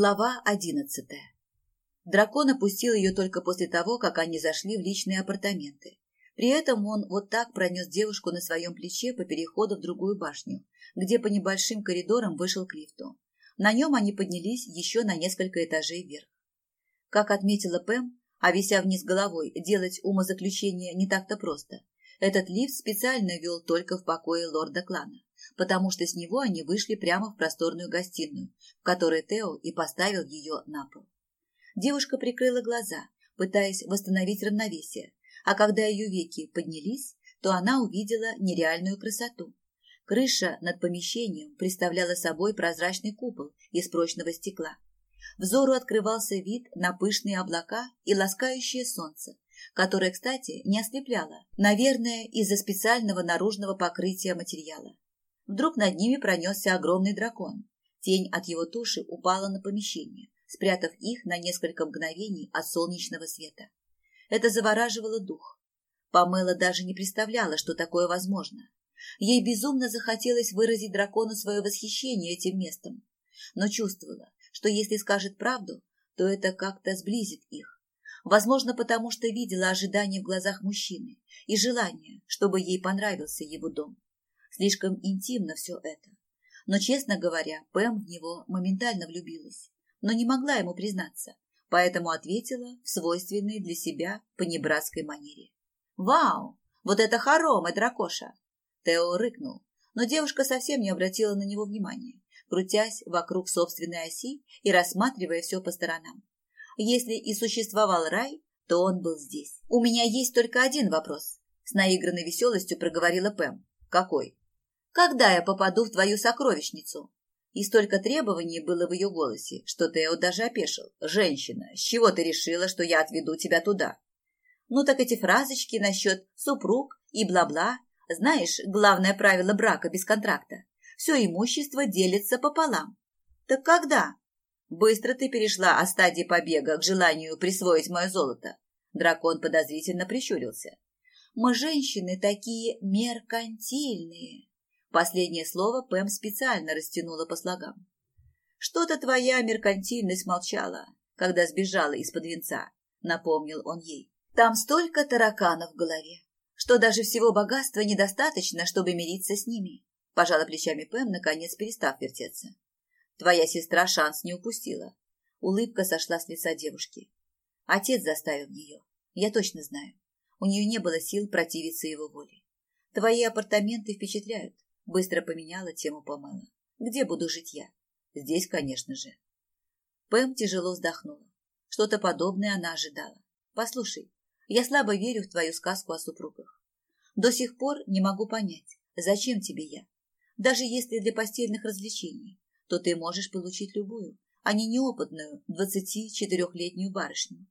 Глава одиннадцатая. Дракон опустил ее только после того, как они зашли в личные апартаменты. При этом он вот так пронес девушку на своем плече по переходу в другую башню, где по небольшим коридорам вышел к лифту. На нем они поднялись еще на несколько этажей вверх. Как отметила Пэм, а вися вниз головой, делать умозаключение не так-то просто. Этот лифт специально вел только в покое лорда клана потому что с него они вышли прямо в просторную гостиную, в которой Тео и поставил ее на пол. Девушка прикрыла глаза, пытаясь восстановить равновесие, а когда ее веки поднялись, то она увидела нереальную красоту. Крыша над помещением представляла собой прозрачный купол из прочного стекла. Взору открывался вид на пышные облака и ласкающее солнце, которое, кстати, не ослепляло, наверное, из-за специального наружного покрытия материала. Вдруг над ними пронесся огромный дракон. Тень от его туши упала на помещение, спрятав их на несколько мгновений от солнечного света. Это завораживало дух. Памела даже не представляла, что такое возможно. Ей безумно захотелось выразить дракону свое восхищение этим местом, но чувствовала, что если скажет правду, то это как-то сблизит их. Возможно, потому что видела ожидание в глазах мужчины и желание, чтобы ей понравился его дом. Слишком интимно все это. Но, честно говоря, Пэм в него моментально влюбилась, но не могла ему признаться, поэтому ответила в свойственной для себя понебратской манере. «Вау! Вот это хоромы, дракоша!» Тео рыкнул, но девушка совсем не обратила на него внимания, крутясь вокруг собственной оси и рассматривая все по сторонам. Если и существовал рай, то он был здесь. «У меня есть только один вопрос», — с наигранной веселостью проговорила Пэм. «Какой?» Когда я попаду в твою сокровищницу?» И столько требований было в ее голосе, что Тео даже опешил. «Женщина, с чего ты решила, что я отведу тебя туда?» «Ну так эти фразочки насчет супруг и бла-бла. Знаешь, главное правило брака без контракта. Все имущество делится пополам. Так когда?» «Быстро ты перешла от стадии побега к желанию присвоить мое золото». Дракон подозрительно прищурился. «Мы, женщины, такие меркантильные». Последнее слово Пэм специально растянула по слогам. «Что-то твоя меркантильность молчала, когда сбежала из-под венца», — напомнил он ей. «Там столько тараканов в голове, что даже всего богатства недостаточно, чтобы мириться с ними», — пожала плечами Пэм, наконец перестав вертеться. «Твоя сестра шанс не упустила». Улыбка сошла с лица девушки. Отец заставил ее, я точно знаю. У нее не было сил противиться его воле. Твои апартаменты впечатляют. Быстро поменяла тему Памела. Где буду жить я? Здесь, конечно же. Пэм тяжело вздохнула. Что-то подобное она ожидала. Послушай, я слабо верю в твою сказку о супругах. До сих пор не могу понять, зачем тебе я. Даже если для постельных развлечений, то ты можешь получить любую, а не неопытную двадцати четырехлетнюю барышню.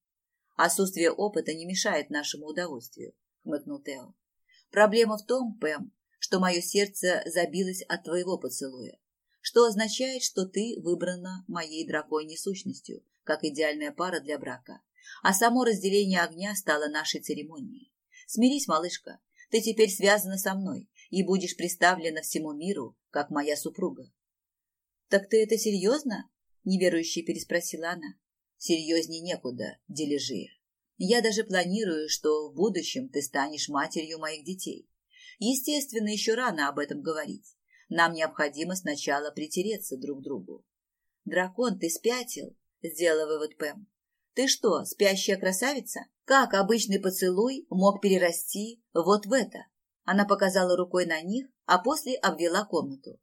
Отсутствие опыта не мешает нашему удовольствию, хмыкнул Тео. Проблема в том, Пэм, что мое сердце забилось от твоего поцелуя, что означает, что ты выбрана моей драконьей сущностью, как идеальная пара для брака, а само разделение огня стало нашей церемонией. Смирись, малышка, ты теперь связана со мной и будешь представлена всему миру, как моя супруга. — Так ты это серьезно? — неверующе переспросила она. — Серьезней некуда, Дележия. Я даже планирую, что в будущем ты станешь матерью моих детей. Естественно, еще рано об этом говорить. Нам необходимо сначала притереться друг к другу. «Дракон, ты спятил?» – сделала вывод Пэм. «Ты что, спящая красавица? Как обычный поцелуй мог перерасти вот в это?» Она показала рукой на них, а после обвела комнату.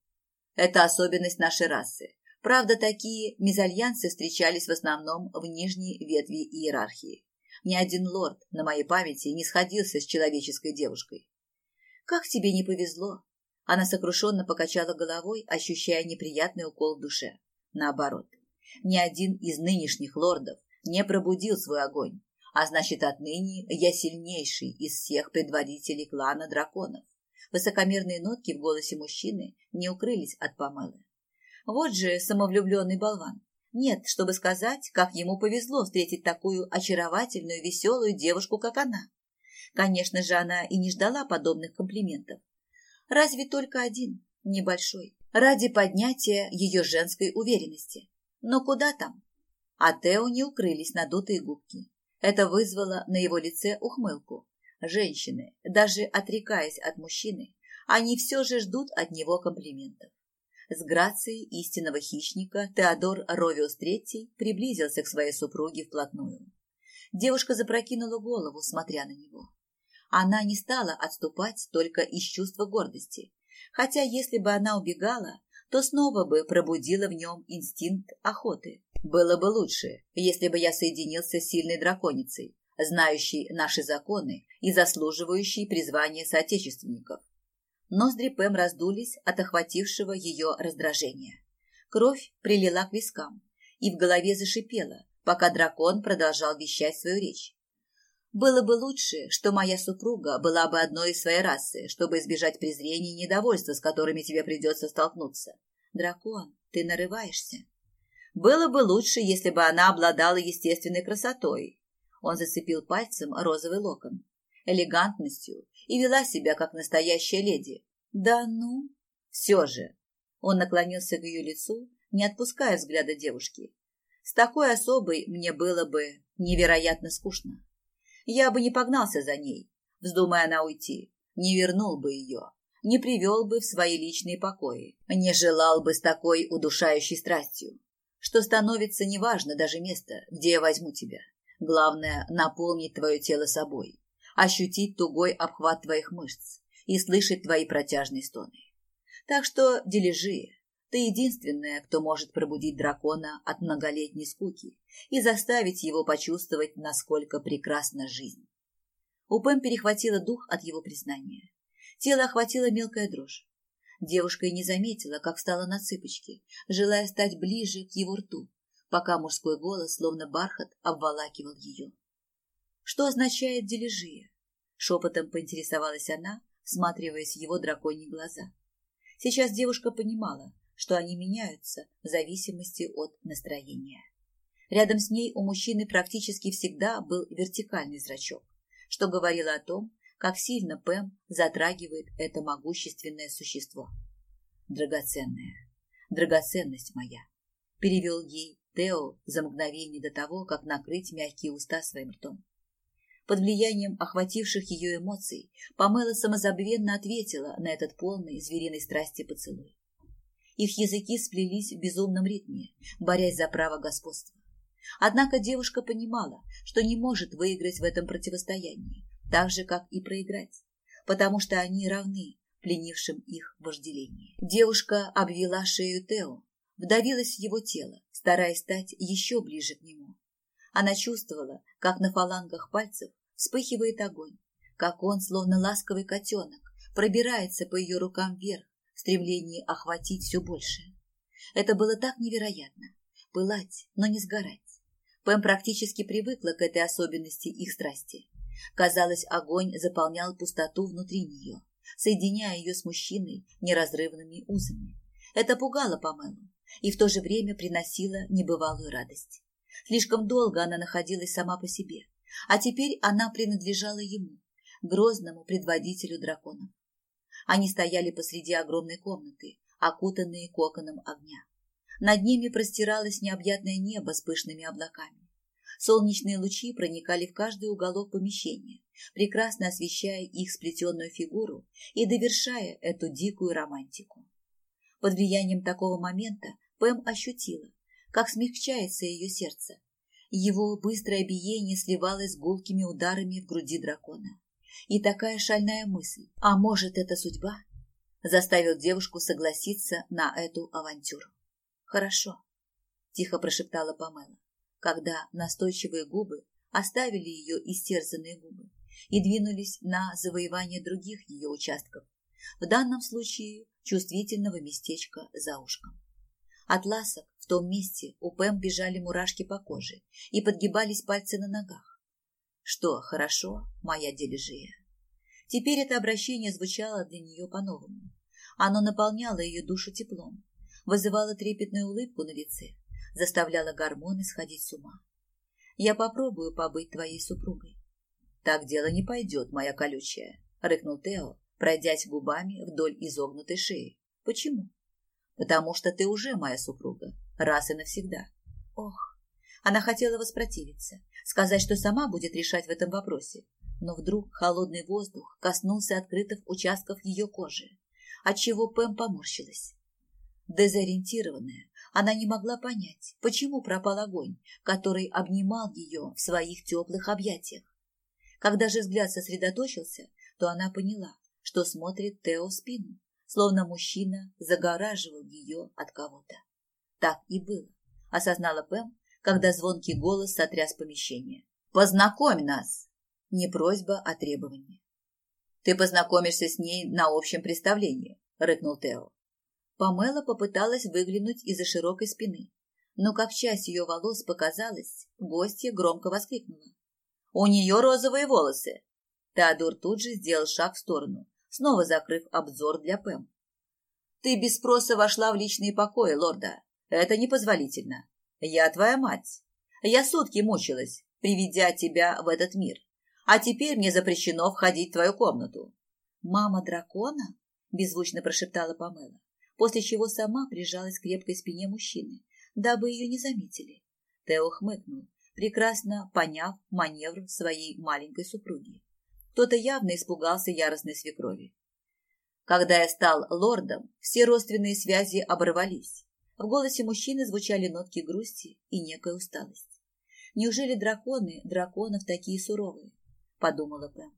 «Это особенность нашей расы. Правда, такие мезальянсы встречались в основном в нижней ветви иерархии. Ни один лорд на моей памяти не сходился с человеческой девушкой. Как тебе не повезло? Она сокрушенно покачала головой, ощущая неприятный укол в душе. Наоборот, ни один из нынешних лордов не пробудил свой огонь, а значит, отныне я сильнейший из всех предводителей клана драконов. Высокомерные нотки в голосе мужчины не укрылись от Памелы. Вот же самовлюбленный болван. Нет, чтобы сказать, как ему повезло встретить такую очаровательную, веселую девушку, как она. Конечно же, она и не ждала подобных комплиментов. Разве только один, небольшой, ради поднятия ее женской уверенности. Но куда там? А Тео не укрылись надутые губки. Это вызвало на его лице ухмылку. Женщины, даже отрекаясь от мужчины, они все же ждут от него комплиментов. С грацией истинного хищника Теодор Ровиус III приблизился к своей супруге вплотную. Девушка запрокинула голову, смотря на него. Она не стала отступать только из чувства гордости, хотя если бы она убегала, то снова бы пробудила в нем инстинкт охоты. Было бы лучше, если бы я соединился с сильной драконицей, знающей наши законы и заслуживающей призвания соотечественников. Ноздри Пэм раздулись от охватившего ее раздражения. Кровь прилила к вискам, и в голове зашипела, пока дракон продолжал вещать свою речь. Было бы лучше, что моя супруга была бы одной из своей расы, чтобы избежать презрения и недовольства, с которыми тебе придется столкнуться. Дракон, ты нарываешься. Было бы лучше, если бы она обладала естественной красотой. Он зацепил пальцем розовый локон, элегантностью и вела себя как настоящая леди. Да ну, все же. Он наклонился к ее лицу, не отпуская взгляда девушки. С такой особой мне было бы невероятно скучно. Я бы не погнался за ней, вздумая она уйти, не вернул бы ее, не привел бы в свои личные покои, не желал бы с такой удушающей страстью, что становится неважно даже место, где я возьму тебя. Главное — наполнить твое тело собой, ощутить тугой обхват твоих мышц и слышать твои протяжные стоны. Так что, дележи, ты единственная, кто может пробудить дракона от многолетней скуки и заставить его почувствовать, насколько прекрасна жизнь. У Пэм перехватило дух от его признания. Тело охватило мелкая дрожь. Девушка и не заметила, как встала на цыпочки, желая стать ближе к его рту, пока мужской голос, словно бархат, обволакивал ее. Что означает дележия? Шепотом поинтересовалась она, всматриваясь в его драконьи глаза. Сейчас девушка понимала, что они меняются в зависимости от настроения. Рядом с ней у мужчины практически всегда был вертикальный зрачок, что говорило о том, как сильно Пэм затрагивает это могущественное существо. «Драгоценная, драгоценность моя», — перевел ей Тео за мгновение до того, как накрыть мягкие уста своим ртом. Под влиянием охвативших ее эмоций Памела самозабвенно ответила на этот полный звериной страсти поцелуй. Их языки сплелись в безумном ритме, борясь за право господства. Однако девушка понимала, что не может выиграть в этом противостоянии, так же, как и проиграть, потому что они равны пленившим их вожделении. Девушка обвела шею Тео, вдавилась в его тело, стараясь стать еще ближе к нему. Она чувствовала, как на фалангах пальцев вспыхивает огонь, как он, словно ласковый котенок, пробирается по ее рукам вверх в стремлении охватить все больше. Это было так невероятно – пылать, но не сгорать. Пэм практически привыкла к этой особенности их страсти. Казалось, огонь заполнял пустоту внутри нее, соединяя ее с мужчиной неразрывными узами. Это пугало Памелу и в то же время приносило небывалую радость. Слишком долго она находилась сама по себе, а теперь она принадлежала ему, грозному предводителю драконов. Они стояли посреди огромной комнаты, окутанные коконом огня. Над ними простиралось необъятное небо с пышными облаками. Солнечные лучи проникали в каждый уголок помещения, прекрасно освещая их сплетенную фигуру и довершая эту дикую романтику. Под влиянием такого момента Пэм ощутила, как смягчается ее сердце. Его быстрое биение сливалось с гулкими ударами в груди дракона. И такая шальная мысль, а может это судьба, заставил девушку согласиться на эту авантюру. «Хорошо», – тихо прошептала Памела, когда настойчивые губы оставили ее истерзанные губы и двинулись на завоевание других ее участков, в данном случае чувствительного местечка за ушком. От ласок в том месте у Пэм бежали мурашки по коже и подгибались пальцы на ногах. Что хорошо, моя дележия. Теперь это обращение звучало для нее по-новому. Оно наполняло ее душу теплом, вызывало трепетную улыбку на лице, заставляло гормоны сходить с ума. Я попробую побыть твоей супругой. Так дело не пойдет, моя колючая, рыкнул Тео, пройдясь губами вдоль изогнутой шеи. Почему? потому что ты уже моя супруга, раз и навсегда. Ох, она хотела воспротивиться, сказать, что сама будет решать в этом вопросе. Но вдруг холодный воздух коснулся открытых участков ее кожи, отчего Пэм поморщилась. Дезориентированная, она не могла понять, почему пропал огонь, который обнимал ее в своих теплых объятиях. Когда же взгляд сосредоточился, то она поняла, что смотрит Тео в спину, словно мужчина загораживал ее от кого-то. Так и было, осознала Пэм, когда звонкий голос сотряс помещение. «Познакомь нас!» Не просьба, а требование. «Ты познакомишься с ней на общем представлении», — рыкнул Тео. Памела попыталась выглянуть из-за широкой спины, но как часть ее волос показалась, гостья громко воскликнула. «У нее розовые волосы!» Теодор тут же сделал шаг в сторону, снова закрыв обзор для Пэм. «Ты без спроса вошла в личные покои, лорда. Это непозволительно. Я твоя мать. Я сутки мучилась, приведя тебя в этот мир. А теперь мне запрещено входить в твою комнату». «Мама дракона?» – беззвучно прошептала Памела после чего сама прижалась к крепкой спине мужчины, дабы ее не заметили. Тео хмыкнул, прекрасно поняв маневр своей маленькой супруги. Кто-то явно испугался яростной свекрови. Когда я стал лордом, все родственные связи оборвались. В голосе мужчины звучали нотки грусти и некая усталость. Неужели драконы драконов такие суровые? Подумала Пэм.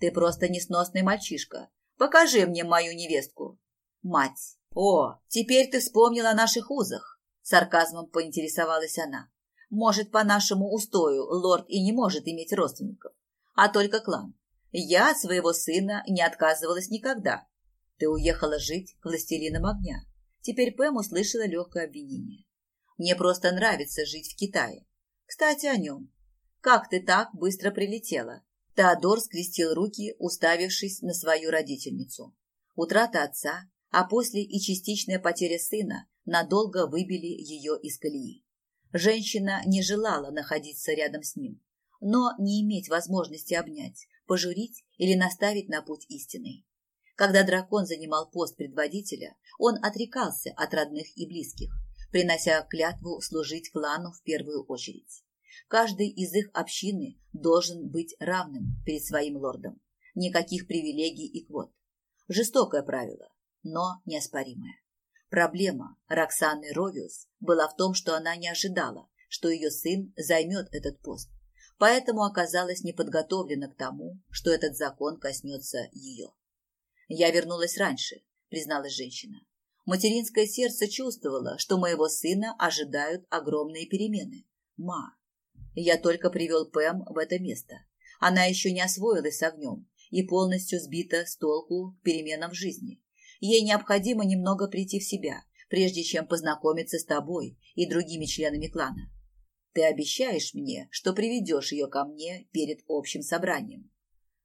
Ты просто несносный мальчишка. Покажи мне мою невестку. Мать. «О, теперь ты вспомнила о наших узах», — сарказмом поинтересовалась она. «Может, по нашему устою лорд и не может иметь родственников, а только клан. Я от своего сына не отказывалась никогда. Ты уехала жить к властелинам огня». Теперь Пэм услышала легкое обвинение. «Мне просто нравится жить в Китае. Кстати, о нем. Как ты так быстро прилетела?» Теодор скрестил руки, уставившись на свою родительницу. Утрата отца, а после и частичная потеря сына надолго выбили ее из колеи. Женщина не желала находиться рядом с ним, но не иметь возможности обнять, пожурить или наставить на путь истинный. Когда дракон занимал пост предводителя, он отрекался от родных и близких, принося клятву служить клану в первую очередь. Каждый из их общины должен быть равным перед своим лордом. Никаких привилегий и квот. Жестокое правило, но неоспоримая. Проблема Роксаны Ровиус была в том, что она не ожидала, что ее сын займет этот пост, поэтому оказалась неподготовлена к тому, что этот закон коснется ее. «Я вернулась раньше», — призналась женщина. Материнское сердце чувствовало, что моего сына ожидают огромные перемены. Ма, я только привел Пэм в это место. Она еще не освоилась с огнем и полностью сбита с толку к переменам в жизни. Ей необходимо немного прийти в себя, прежде чем познакомиться с тобой и другими членами клана. Ты обещаешь мне, что приведешь ее ко мне перед общим собранием?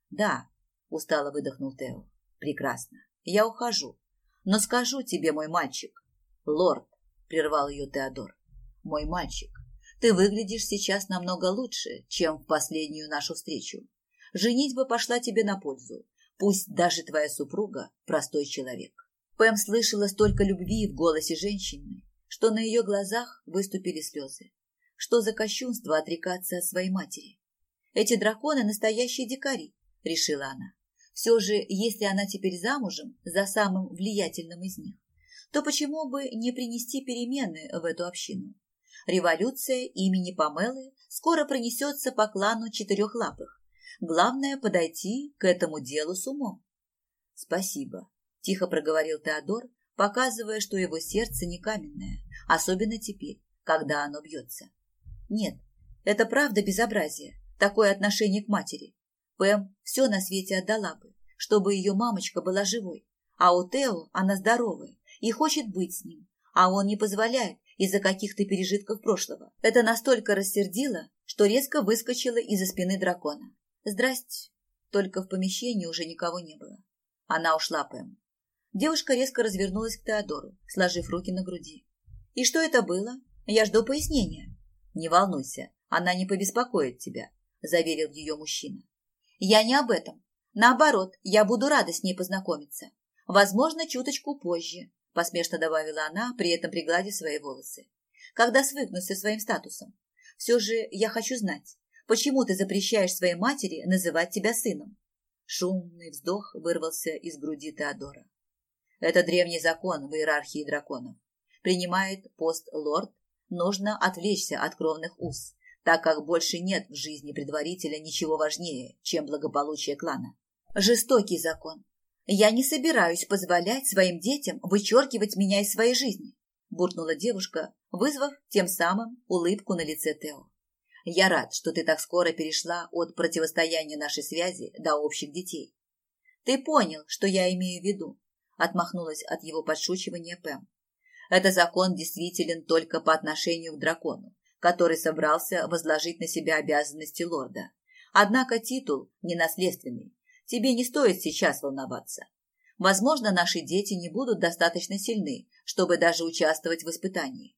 Да, устало выдохнул Тео. Прекрасно. Я ухожу. Но скажу тебе, мой мальчик. Лорд, прервал ее Теодор. Мой мальчик, ты выглядишь сейчас намного лучше, чем в последнюю нашу встречу. Женитьба пошла тебе на пользу, Пусть даже твоя супруга – простой человек. Пэм слышала столько любви в голосе женщины, что на ее глазах выступили слезы. Что за кощунство отрекаться от своей матери? Эти драконы – настоящие дикари, решила она. Все же, если она теперь замужем за самым влиятельным из них, то почему бы не принести перемены в эту общину? Революция имени Памелы скоро пронесется по клану четырехлапых, Главное – подойти к этому делу с умом. «Спасибо», – тихо проговорил Теодор, показывая, что его сердце не каменное, особенно теперь, когда оно бьется. «Нет, это правда безобразие, такое отношение к матери. Пэм все на свете отдала бы, чтобы ее мамочка была живой, а у Тео она здоровая и хочет быть с ним, а он не позволяет из-за каких-то пережитков прошлого. Это настолько рассердило, что резко выскочила из-за спины дракона. «Здрасте». Только в помещении уже никого не было. Она ушла, Пэм. Девушка резко развернулась к Теодору, сложив руки на груди. «И что это было? Я жду пояснения». «Не волнуйся, она не побеспокоит тебя», – заверил ее мужчина. «Я не об этом. Наоборот, я буду рада с ней познакомиться. Возможно, чуточку позже», – посмешно добавила она, при этом пригладив свои волосы. когда свыкнусь со своим статусом. Все же я хочу знать, почему ты запрещаешь своей матери называть тебя сыном?» Шумный вздох вырвался из груди Теодора. Это древний закон в иерархии драконов. Принимает пост лорд, нужно отвлечься от кровных уз, так как больше нет в жизни предварителя ничего важнее, чем благополучие клана. Жестокий закон. Я не собираюсь позволять своим детям вычеркивать меня из своей жизни, буркнула девушка, вызвав тем самым улыбку на лице Тео. Я рад, что ты так скоро перешла от противостояния нашей связи до общих детей. Ты понял, что я имею в виду, отмахнулась от его подшучивания Пэм. Это закон действителен только по отношению к дракону, который собрался возложить на себя обязанности лорда. Однако титул не наследственный. Тебе не стоит сейчас волноваться. Возможно, наши дети не будут достаточно сильны, чтобы даже участвовать в испытании.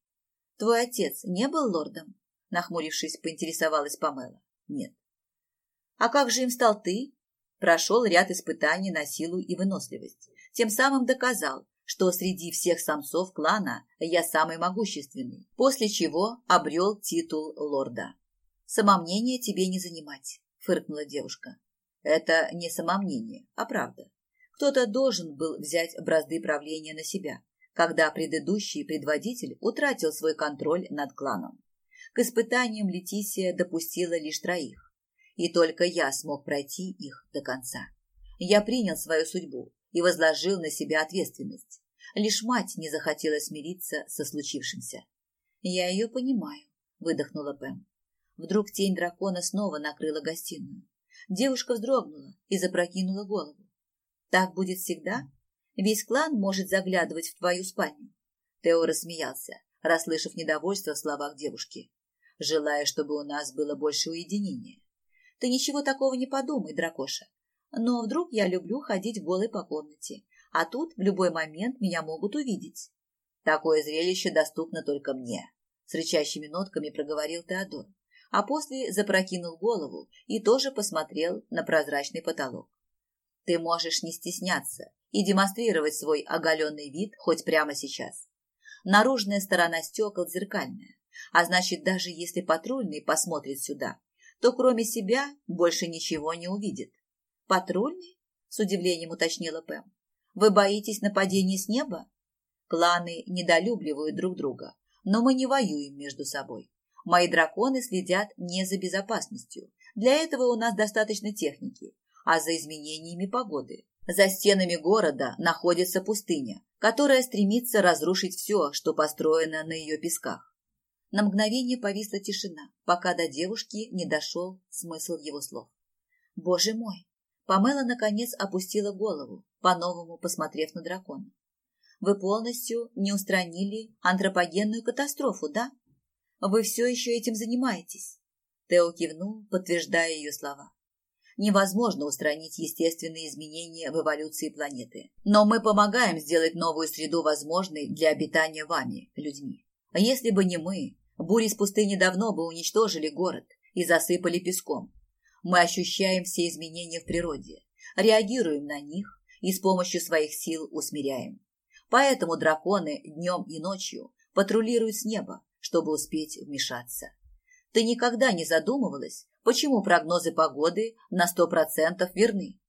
Твой отец не был лордом? Нахмурившись, поинтересовалась Памела. Нет. А как же им стал ты? Прошел ряд испытаний на силу и выносливость. Тем самым доказал, что среди всех самцов клана я самый могущественный, после чего обрел титул лорда. «Самомнение тебе не занимать», — фыркнула девушка. «Это не самомнение, а правда. Кто-то должен был взять бразды правления на себя, когда предыдущий предводитель утратил свой контроль над кланом. К испытаниям Летисия допустила лишь троих, и только я смог пройти их до конца. Я принял свою судьбу и возложил на себя ответственность. Лишь мать не захотела смириться со случившимся. «Я ее понимаю», — выдохнула Пэм. Вдруг тень дракона снова накрыла гостиную. Девушка вздрогнула и запрокинула голову. «Так будет всегда? Весь клан может заглядывать в твою спальню?» Тео рассмеялся, расслышав недовольство в словах девушки желая, чтобы у нас было больше уединения. Ты ничего такого не подумай, дракоша. Но вдруг я люблю ходить голой по комнате, а тут в любой момент меня могут увидеть. Такое зрелище доступно только мне, с рычащими нотками проговорил Теодор, а после запрокинул голову и тоже посмотрел на прозрачный потолок. Ты можешь не стесняться и демонстрировать свой оголенный вид хоть прямо сейчас. Наружная сторона стекол зеркальная, а значит, даже если патрульный посмотрит сюда, то кроме себя больше ничего не увидит. Патрульный? С удивлением уточнила Пэм. Вы боитесь нападений с неба? Кланы недолюбливают друг друга, но мы не воюем между собой. Мои драконы следят не за безопасностью. Для этого у нас достаточно техники, а за изменениями погоды. За стенами города находится пустыня, которая стремится разрушить все, что построено на ее песках. На мгновение повисла тишина, пока до девушки не дошел смысл его слов. «Боже мой!» Памела, наконец, опустила голову, по-новому посмотрев на дракона. «Вы полностью не устранили антропогенную катастрофу, да? Вы все еще этим занимаетесь?» Тео кивнул, подтверждая ее слова. Невозможно устранить естественные изменения в эволюции планеты. Но мы помогаем сделать новую среду возможной для обитания вами, людьми. Если бы не мы, бури с пустыни давно бы уничтожили город и засыпали песком. Мы ощущаем все изменения в природе, реагируем на них и с помощью своих сил усмиряем. Поэтому драконы днем и ночью патрулируют с неба, чтобы успеть вмешаться. Ты никогда не задумывалась, почему прогнозы погоды на сто процентов верны?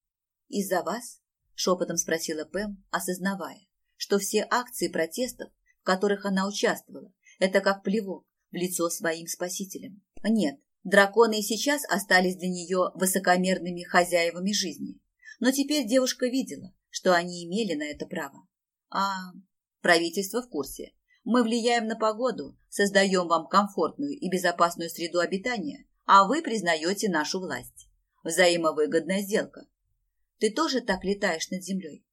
Из-за вас? Шепотом спросила Пэм, осознавая, что все акции протестов в которых она участвовала. Это как плевок в лицо своим спасителям. Нет, драконы и сейчас остались для нее высокомерными хозяевами жизни. Но теперь девушка видела, что они имели на это право. А правительство в курсе. Мы влияем на погоду, создаем вам комфортную и безопасную среду обитания, а вы признаете нашу власть. Взаимовыгодная сделка. Ты тоже так летаешь над землей?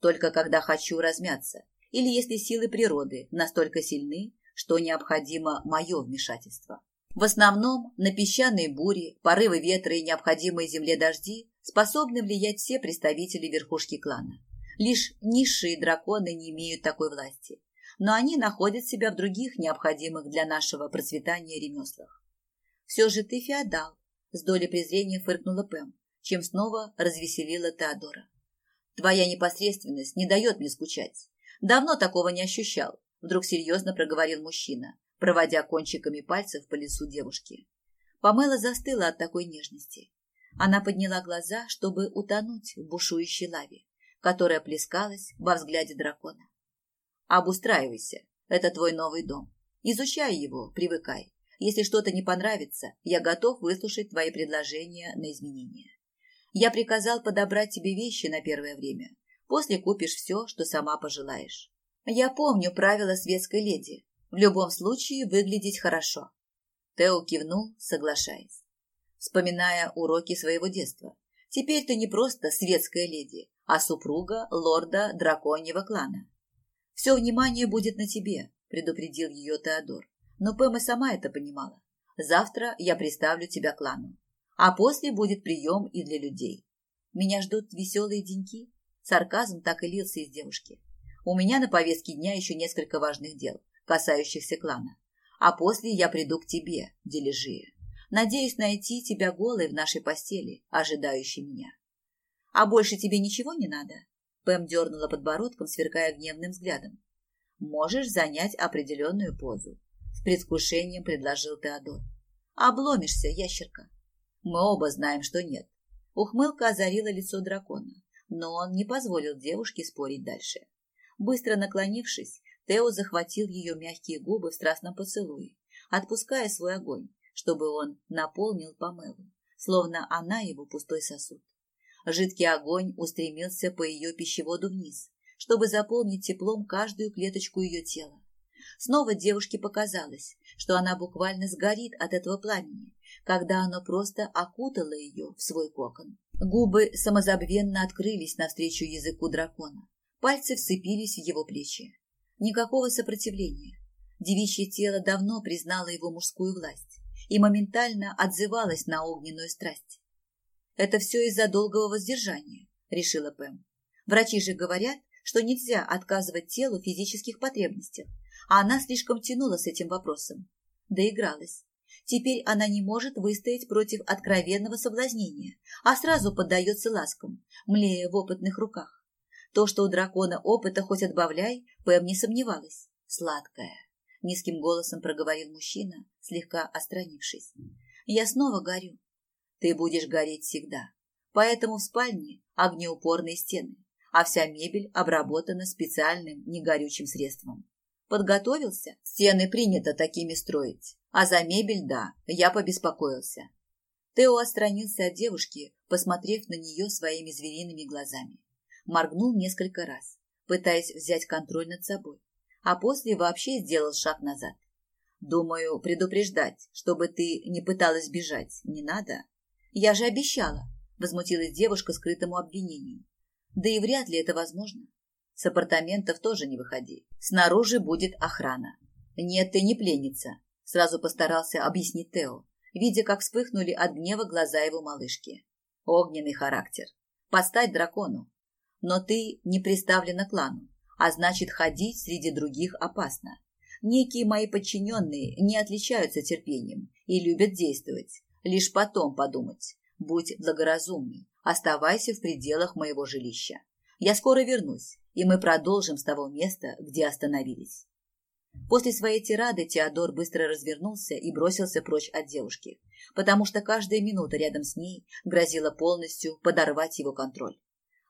Только когда хочу размяться или если силы природы настолько сильны, что необходимо мое вмешательство. В основном на песчаные бури, порывы ветра и необходимые земле дожди способны влиять все представители верхушки клана. Лишь низшие драконы не имеют такой власти, но они находят себя в других необходимых для нашего процветания ремеслах. «Все же ты феодал», — с долей презрения фыркнула Пэм, чем снова развеселила Теодора. «Твоя непосредственность не дает мне скучать. Давно такого не ощущал, вдруг серьезно проговорил мужчина, проводя кончиками пальцев по лицу девушки. Памела застыла от такой нежности. Она подняла глаза, чтобы утонуть в бушующей лаве, которая плескалась во взгляде дракона. «Обустраивайся. Это твой новый дом. Изучай его, привыкай. Если что-то не понравится, я готов выслушать твои предложения на изменения. Я приказал подобрать тебе вещи на первое время. После купишь все, что сама пожелаешь. Я помню правила светской леди. В любом случае выглядеть хорошо. Тео кивнул, соглашаясь. Вспоминая уроки своего детства. Теперь ты не просто светская леди, а супруга лорда драконьего клана. Все внимание будет на тебе, предупредил ее Теодор. Но Пэм сама это понимала. Завтра я представлю тебя клану. А после будет прием и для людей. Меня ждут веселые деньки. Сарказм так и лился из девушки. У меня на повестке дня еще несколько важных дел, касающихся клана. А после я приду к тебе, Дележия. Надеюсь найти тебя голой в нашей постели, ожидающей меня. А больше тебе ничего не надо? Пэм дернула подбородком, сверкая гневным взглядом. Можешь занять определенную позу. С предвкушением предложил Теодор. Обломишься, ящерка. Мы оба знаем, что нет. Ухмылка озарила лицо дракона, но он не позволил девушке спорить дальше. Быстро наклонившись, Тео захватил ее мягкие губы в страстном поцелуе, отпуская свой огонь, чтобы он наполнил Памелу, словно она его пустой сосуд. Жидкий огонь устремился по ее пищеводу вниз, чтобы заполнить теплом каждую клеточку ее тела. Снова девушке показалось, что она буквально сгорит от этого пламени, когда оно просто окутало ее в свой кокон. Губы самозабвенно открылись навстречу языку дракона. Пальцы вцепились в его плечи. Никакого сопротивления. Девичье тело давно признало его мужскую власть и моментально отзывалось на огненную страсть. «Это все из-за долгого воздержания», — решила Пэм. «Врачи же говорят, что нельзя отказывать телу физических потребностях, а она слишком тянула с этим вопросом. Доигралась. Теперь она не может выстоять против откровенного соблазнения, а сразу поддается ласкам, млея в опытных руках. То, что у дракона опыта хоть отбавляй, Пэм не сомневалась. Сладкая. Низким голосом проговорил мужчина, слегка остранившись. Я снова горю. Ты будешь гореть всегда. Поэтому в спальне огнеупорные стены, а вся мебель обработана специальным негорючим средством. Подготовился? Стены принято такими строить. А за мебель, да, я побеспокоился. Тео отстранился от девушки, посмотрев на нее своими звериными глазами. Моргнул несколько раз, пытаясь взять контроль над собой, а после вообще сделал шаг назад. Думаю, предупреждать, чтобы ты не пыталась бежать, не надо. Я же обещала, возмутилась девушка скрытому обвинению. Да и вряд ли это возможно. С апартаментов тоже не выходи. Снаружи будет охрана. Нет, ты не пленница, сразу постарался объяснить Тео, видя, как вспыхнули от гнева глаза его малышки. Огненный характер. Постать дракону. Но ты не приставлена клану, а значит, ходить среди других опасно. Некие мои подчиненные не отличаются терпением и любят действовать. Лишь потом подумать. Будь благоразумный, оставайся в пределах моего жилища. Я скоро вернусь, и мы продолжим с того места, где остановились. После своей тирады Теодор быстро развернулся и бросился прочь от девушки, потому что каждая минута рядом с ней грозила полностью подорвать его контроль.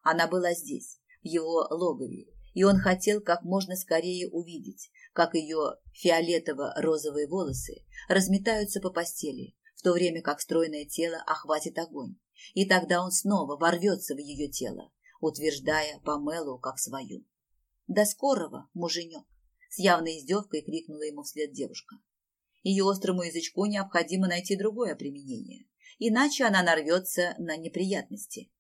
Она была здесь, в его логове, и он хотел как можно скорее увидеть, как ее фиолетово-розовые волосы разметаются по постели, в то время как стройное тело охватит огонь, и тогда он снова ворвется в ее тело, утверждая Памелу как свою. «До скорого, муженек!» С явной издевкой крикнула ему вслед девушка. Ее острому язычку необходимо найти другое применение, иначе она нарвется на неприятности.